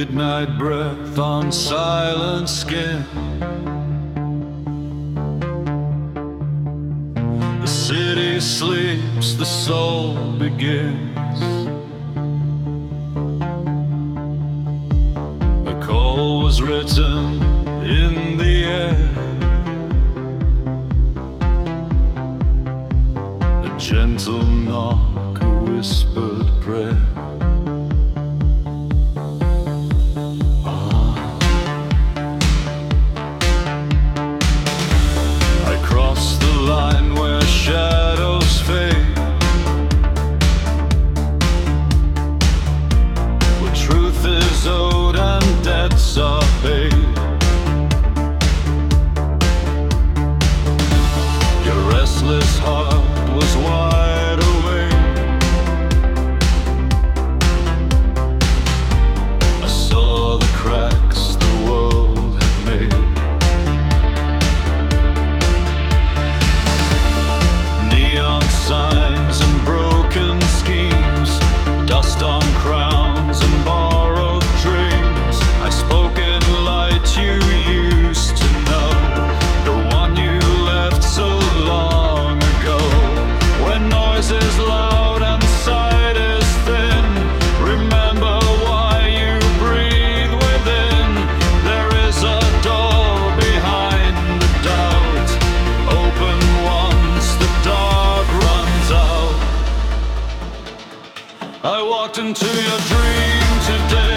midnight breath on silent skin. The city sleeps, the soul begins. The call was written in the air. A gentle knock, a whispered prayer. this heart. I walked into your dream today.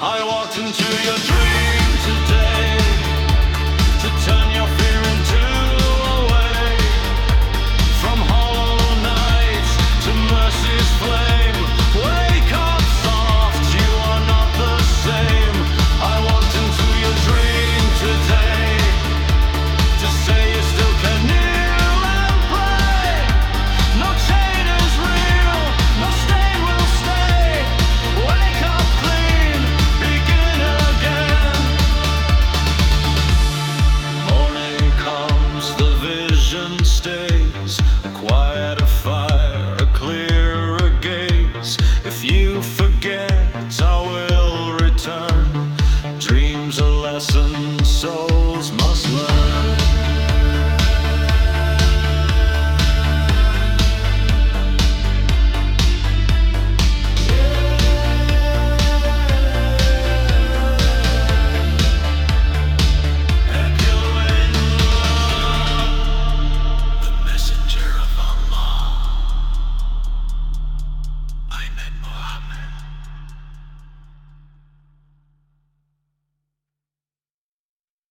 I walked into your dreams.